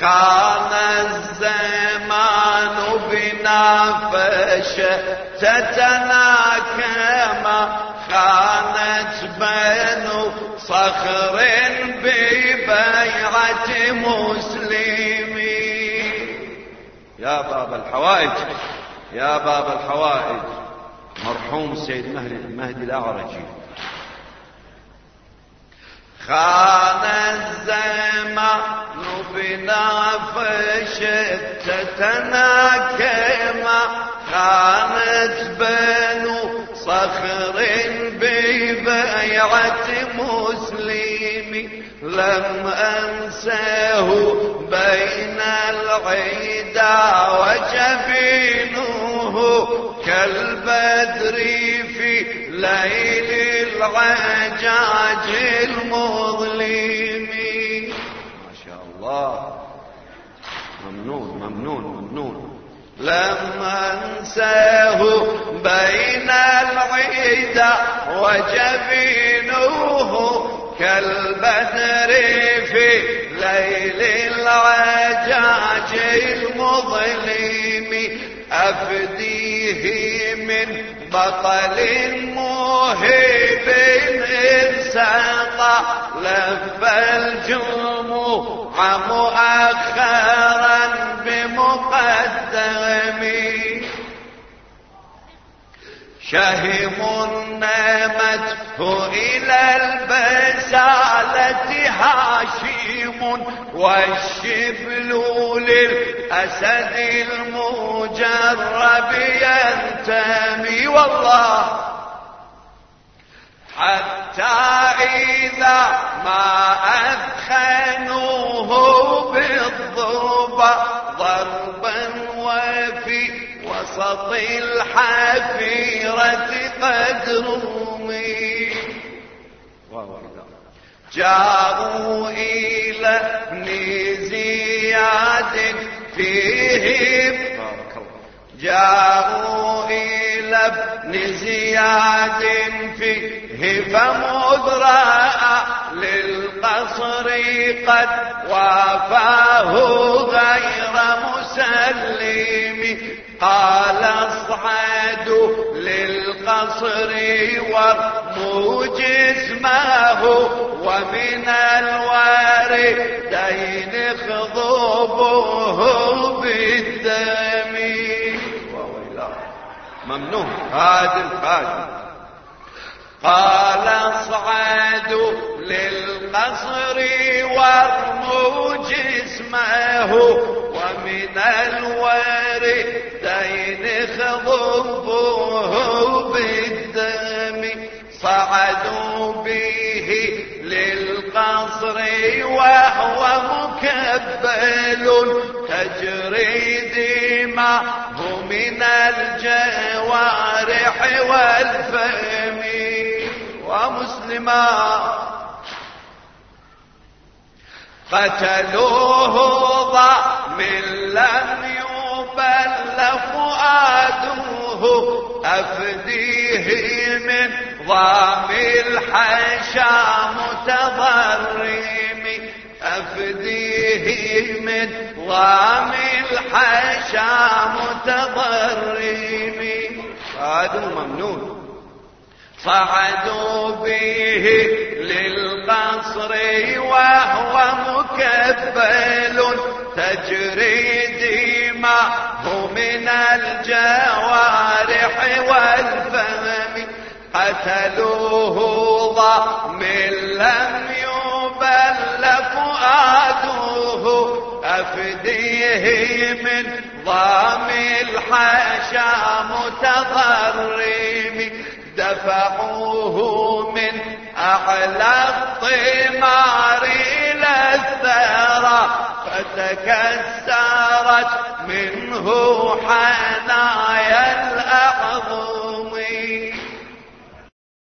خان الزمان بنا فشتتنا كما خانت بنو صخر ببيعة مسلمين يا باب الحوائج يا باب الحوائج. مرحوم سيد مهدي الأعرجي خان الزمان فشتتنا كما خانت بنو صخر ببيعة مسلم لم أنساه بين العيدا وجبينه كالبدر في ليل العجاج المظلم ما شاء الله. ممنون ممنون ممنون. لم أنساه بين العيدا وجبينه كالبدر في ليل العجاج المظلم أفديه من بطل إن سقى لف الجموع مؤخرا شهم نامته إلى البسالة هاشم والشبل للأسد المجرب ينتمي. والله حتى إذا ما أثخنوه بالضربة وسط الحفيرة قد رمي جاءوا إلى ابن زياد فيهم. جاءوا إلى ابن زياد فيه فمدرأ للقصر قد وافاه غير مسلم. قال اصعدوا للقصر وارموا جسمه ومن الواردين خضبوه بالدم. ممنوع هادم هادم قال اصعدوا للقصر وارموا جسمه ومن الوردين بالدم صعدوا به للقصر وهو مكبل تجري دماءه من الجوارح والفم. ومسلما قتلوه ضامن لم يبل فؤاده. أفديه من ضام الحشا متضرم. أفديه من ضام الحشا متضرم. هذا ممنون. صعدوا به للقصر وهو مكبل. تجري دماءه من والفم قتلوه ضمن لم يبل فؤاده. أفديه من ضام الحشا متضرم. دفعوه من أعلى الطمار إلى الثرى. تكسرت منه حنايا الأعظم.